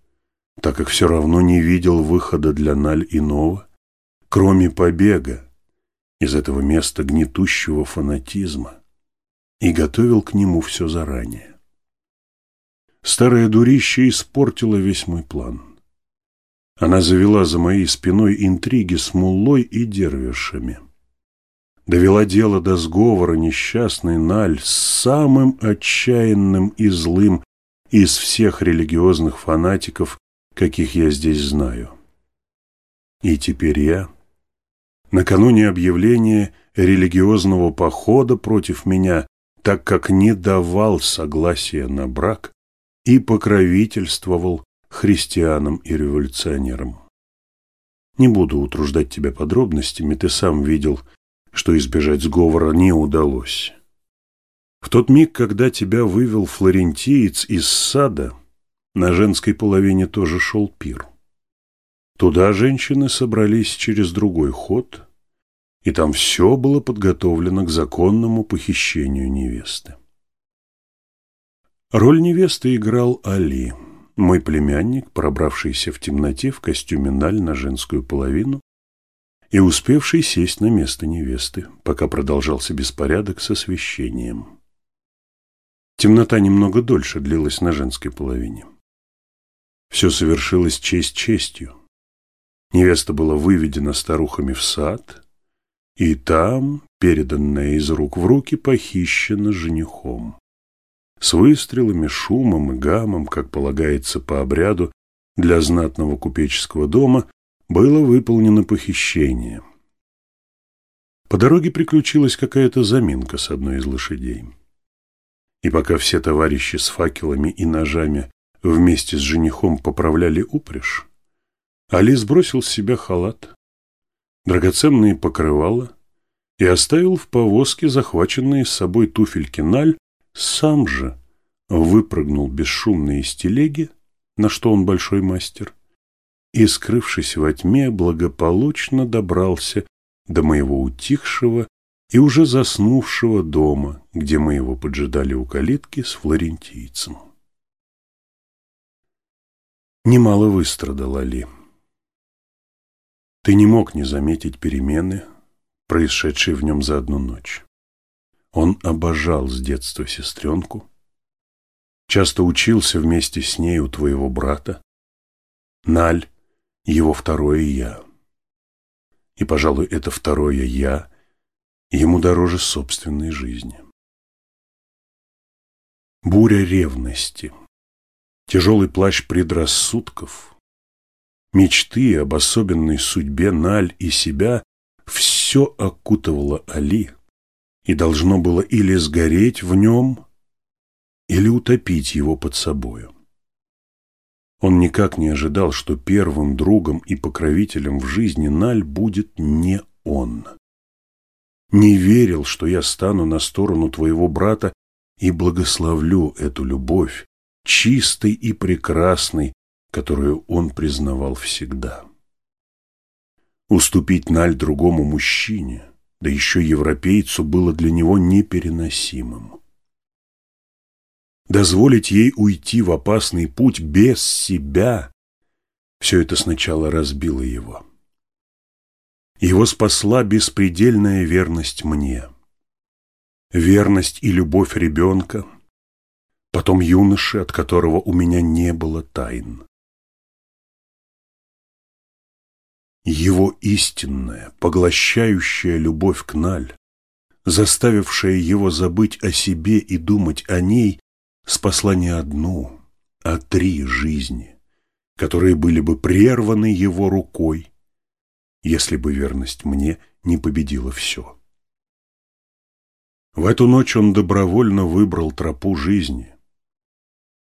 так как все равно не видел выхода для Наль иного, кроме побега из этого места гнетущего фанатизма, и готовил к нему все заранее. Старая дурища испортила весь мой план. Она завела за моей спиной интриги с муллой и дервишами. Довела дело до сговора несчастный Наль с самым отчаянным и злым из всех религиозных фанатиков, каких я здесь знаю. И теперь я, накануне объявления религиозного похода против меня, так как не давал согласия на брак и покровительствовал христианам и революционерам. Не буду утруждать тебя подробностями, ты сам видел, что избежать сговора не удалось. В тот миг, когда тебя вывел флорентиец из сада, на женской половине тоже шел пир. Туда женщины собрались через другой ход, и там все было подготовлено к законному похищению невесты. Роль невесты играл Али, мой племянник, пробравшийся в темноте в костюме Наль на женскую половину и успевший сесть на место невесты, пока продолжался беспорядок с освещением. Темнота немного дольше длилась на женской половине. Все совершилось честь честью. Невеста была выведена старухами в сад, и там, переданная из рук в руки, похищена женихом с выстрелами, шумом и гамом, как полагается по обряду для знатного купеческого дома, было выполнено похищение. По дороге приключилась какая-то заминка с одной из лошадей. И пока все товарищи с факелами и ножами вместе с женихом поправляли упряжь, Али сбросил с себя халат, драгоценные покрывала и оставил в повозке захваченные с собой туфельки Наль сам же выпрыгнул бесшумно из телеги, на что он большой мастер, и, скрывшись во тьме, благополучно добрался до моего утихшего и уже заснувшего дома, где мы его поджидали у калитки с флорентийцем. Немало выстрадал Али. Ты не мог не заметить перемены, происшедшие в нем за одну ночь. Он обожал с детства сестренку, часто учился вместе с ней у твоего брата. Наль – его второе «я». И, пожалуй, это второе «я» ему дороже собственной жизни. Буря ревности, тяжелый плащ предрассудков, мечты об особенной судьбе Наль и себя – все окутывало Али – и должно было или сгореть в нем, или утопить его под собою. Он никак не ожидал, что первым другом и покровителем в жизни Наль будет не он. Не верил, что я стану на сторону твоего брата и благословлю эту любовь, чистой и прекрасной, которую он признавал всегда. Уступить Наль другому мужчине – да еще европейцу, было для него непереносимым. Дозволить ей уйти в опасный путь без себя – все это сначала разбило его. Его спасла беспредельная верность мне. Верность и любовь ребенка, потом юноши, от которого у меня не было тайн. Его истинная, поглощающая любовь к Наль, заставившая его забыть о себе и думать о ней, спасла не одну, а три жизни, которые были бы прерваны его рукой, если бы верность мне не победила все. В эту ночь он добровольно выбрал тропу жизни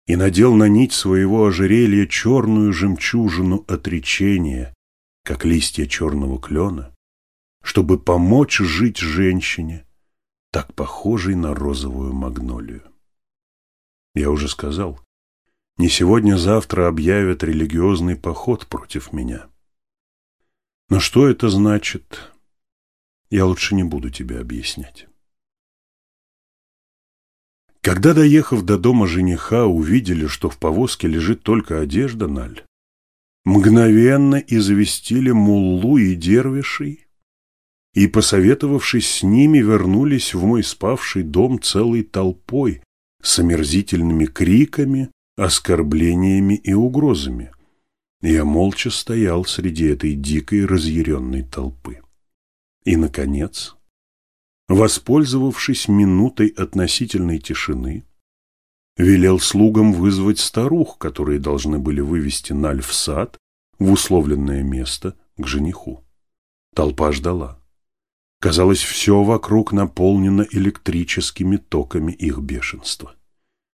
и надел на нить своего ожерелья черную жемчужину отречения, как листья черного клена, чтобы помочь жить женщине, так похожей на розовую магнолию. Я уже сказал, не сегодня-завтра объявят религиозный поход против меня. Но что это значит, я лучше не буду тебе объяснять. Когда, доехав до дома жениха, увидели, что в повозке лежит только одежда Наль, мгновенно известили муллу и дервишей и, посоветовавшись с ними, вернулись в мой спавший дом целой толпой с омерзительными криками, оскорблениями и угрозами. Я молча стоял среди этой дикой разъяренной толпы. И, наконец, воспользовавшись минутой относительной тишины, велел слугам вызвать старух, которые должны были вывести Наль в сад, в условленное место, к жениху. Толпа ждала. Казалось, все вокруг наполнено электрическими токами их бешенства.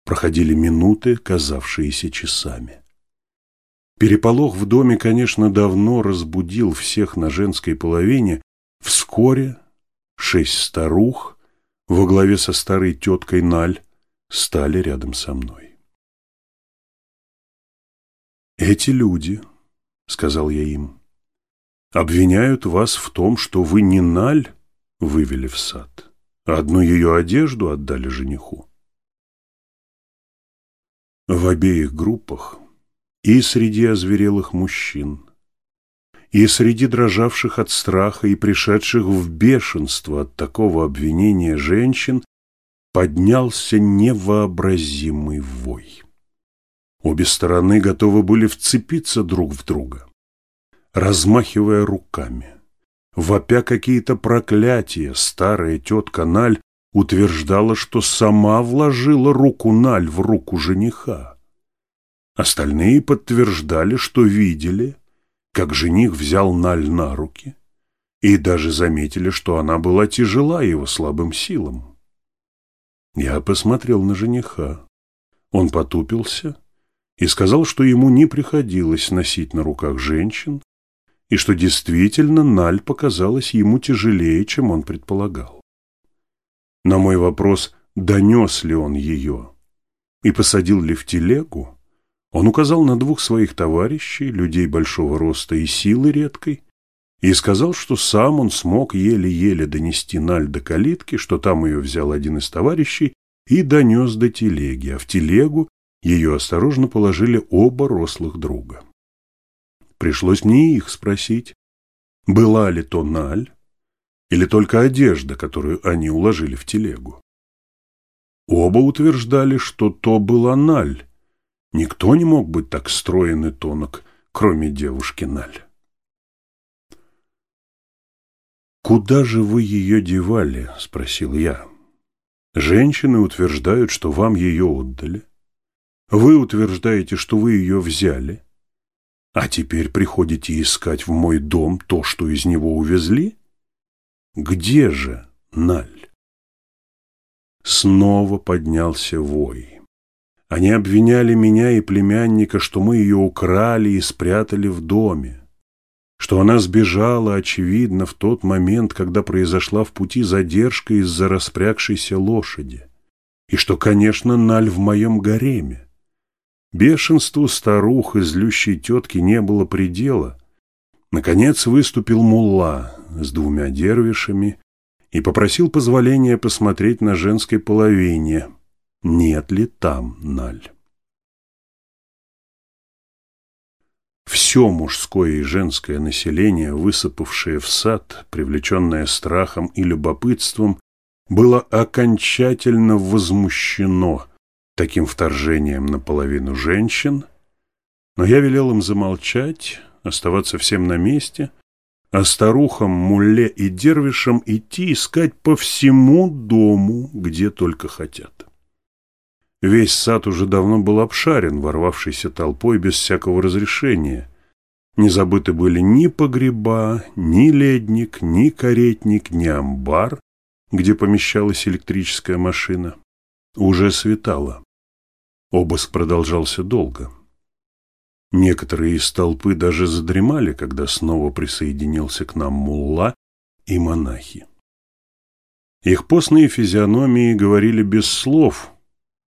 Проходили минуты, казавшиеся часами. Переполох в доме, конечно, давно разбудил всех на женской половине. Вскоре шесть старух во главе со старой теткой Наль стали рядом со мной. «Эти люди, — сказал я им, — обвиняют вас в том, что вы не Наль вывели в сад, а одну ее одежду отдали жениху. В обеих группах, и среди озверелых мужчин, и среди дрожавших от страха и пришедших в бешенство от такого обвинения женщин поднялся невообразимый вой. Обе стороны готовы были вцепиться друг в друга, размахивая руками. Вопя какие-то проклятия, старая тетка Наль утверждала, что сама вложила руку Наль в руку жениха. Остальные подтверждали, что видели – как жених взял Наль на руки и даже заметили, что она была тяжела его слабым силам. Я посмотрел на жениха. Он потупился и сказал, что ему не приходилось носить на руках женщин, и что действительно Наль показалась ему тяжелее, чем он предполагал. На мой вопрос, донес ли он ее и посадил ли в телегу, он указал на двух своих товарищей, людей большого роста и силы редкой, и сказал, что сам он смог еле-еле донести Наль до калитки, что там ее взял один из товарищей и донес до телеги, а в телегу ее осторожно положили оба рослых друга. Пришлось мне их спросить, была ли то Наль или только одежда, которую они уложили в телегу. Оба утверждали, что то была Наль, Никто не мог быть так строен и тонок, кроме девушки Наль. «Куда же вы ее девали?» – спросил я. «Женщины утверждают, что вам ее отдали. Вы утверждаете, что вы ее взяли. А теперь приходите искать в мой дом то, что из него увезли? Где же Наль?» Снова поднялся вой. Они обвиняли меня и племянника, что мы ее украли и спрятали в доме, что она сбежала, очевидно, в тот момент, когда произошла в пути задержка из-за распрягшейся лошади, и что, конечно, Наль в моем гареме. Бешенству старух и злющей тетки не было предела. Наконец выступил мулла с двумя дервишами и попросил позволения посмотреть на женской половине – нет ли там Наль. Все мужское и женское население, высыпавшее в сад, привлеченное страхом и любопытством, было окончательно возмущено таким вторжением наполовину женщин, но я велел им замолчать, оставаться всем на месте, а старухам, мулле и дервишам идти искать по всему дому, где только хотят. Весь сад уже давно был обшарен ворвавшейся толпой без всякого разрешения. Не забыты были ни погреба, ни ледник, ни каретник, ни амбар, где помещалась электрическая машина. Уже светало. Обыск продолжался долго. Некоторые из толпы даже задремали, когда снова присоединился к нам мулла и монахи. Их постные физиономии говорили без слов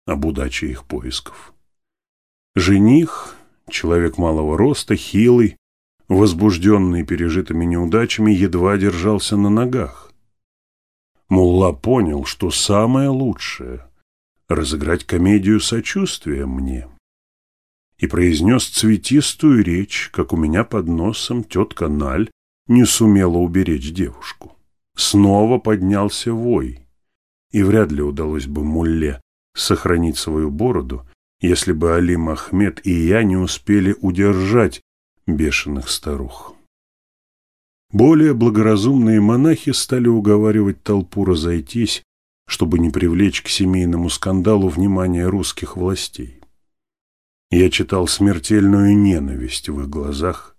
об удаче их поисков. Жених, человек малого роста, хилый, возбужденный пережитыми неудачами, едва держался на ногах. Мулла понял, что самое лучшее — разыграть комедию сочувствия мне — и произнес цветистую речь, как у меня под носом тетка Наль не сумела уберечь девушку. Снова поднялся вой, и вряд ли удалось бы Мулле сохранить свою бороду, если бы Али Махмед и я не успели удержать бешеных старух. Более благоразумные монахи стали уговаривать толпу разойтись, чтобы не привлечь к семейному скандалу внимание русских властей. Я читал смертельную ненависть в их глазах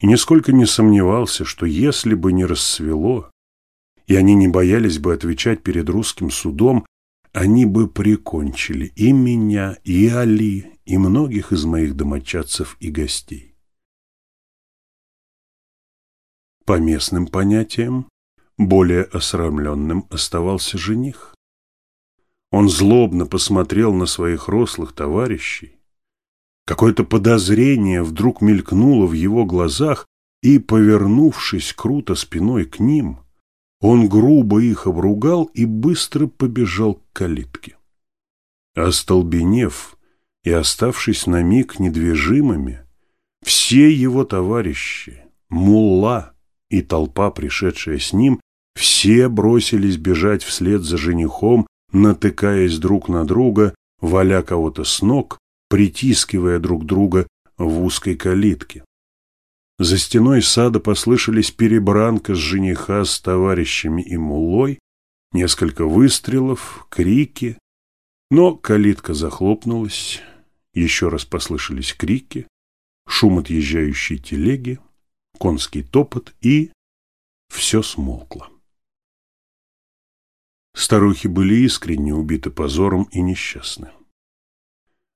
и нисколько не сомневался, что если бы не рассвело, и они не боялись бы отвечать перед русским судом, они бы прикончили и меня, и Али, и многих из моих домочадцев и гостей. По местным понятиям, более осрамленным оставался жених. Он злобно посмотрел на своих рослых товарищей, Какое-то подозрение вдруг мелькнуло в его глазах, и, повернувшись круто спиной к ним, он грубо их обругал и быстро побежал к калитке. Остолбенев и оставшись на миг недвижимыми, все его товарищи, мулла и толпа, пришедшая с ним, все бросились бежать вслед за женихом, натыкаясь друг на друга, валя кого-то с ног притискивая друг друга в узкой калитке. За стеной сада послышались перебранка с жениха с товарищами и мулой, несколько выстрелов, крики, но калитка захлопнулась, еще раз послышались крики, шум отъезжающей телеги, конский топот и все смолкло. Старухи были искренне убиты позором и несчастны.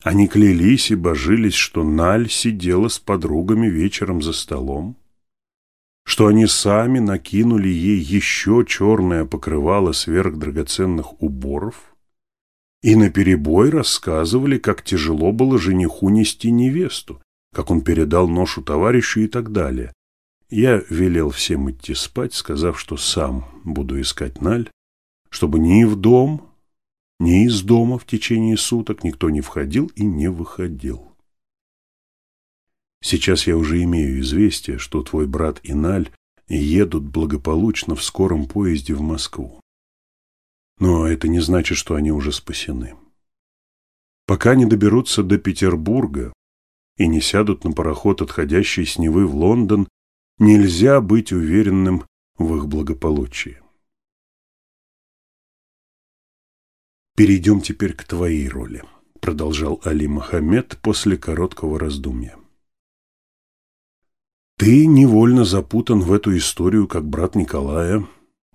Они клялись и божились, что Наль сидела с подругами вечером за столом, что они сами накинули ей еще черное покрывало сверх драгоценных уборов и наперебой рассказывали, как тяжело было жениху нести невесту, как он передал ношу товарищу и так далее. Я велел всем идти спать, сказав, что сам буду искать Наль, чтобы ни в дом, ни из дома в течение суток никто не входил и не выходил. Сейчас я уже имею известие, что твой брат и Наль едут благополучно в скором поезде в Москву. Но это не значит, что они уже спасены. Пока не доберутся до Петербурга и не сядут на пароход, отходящий с Невы в Лондон, нельзя быть уверенным в их благополучии. «Перейдем теперь к твоей роли», — продолжал Али Мохаммед после короткого раздумья. «Ты невольно запутан в эту историю, как брат Николая,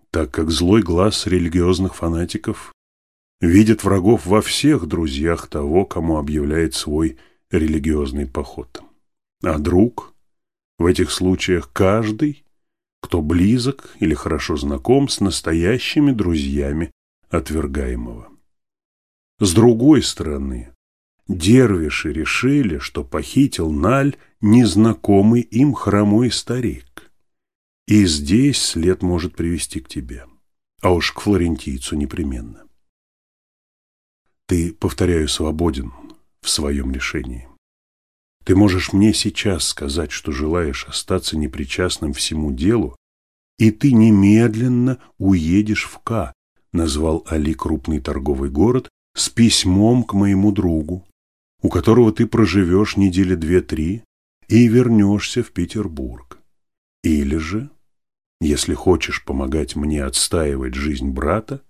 так как злой глаз религиозных фанатиков видит врагов во всех друзьях того, кому объявляет свой религиозный поход. А друг в этих случаях каждый, кто близок или хорошо знаком с настоящими друзьями отвергаемого. С другой стороны, дервиши решили, что похитил Наль незнакомый им хромой старик. И здесь след может привести к тебе, а уж к флорентийцу непременно. Ты, повторяю, свободен в своем решении. Ты можешь мне сейчас сказать, что желаешь остаться непричастным всему делу, и ты немедленно уедешь в К, назвал Али крупный торговый город, с письмом к моему другу, у которого ты проживешь недели две-три и вернешься в Петербург. Или же, если хочешь помогать мне отстаивать жизнь брата,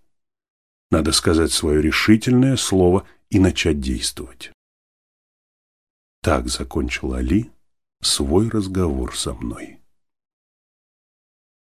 надо сказать свое решительное слово и начать действовать. Так закончил Али свой разговор со мной.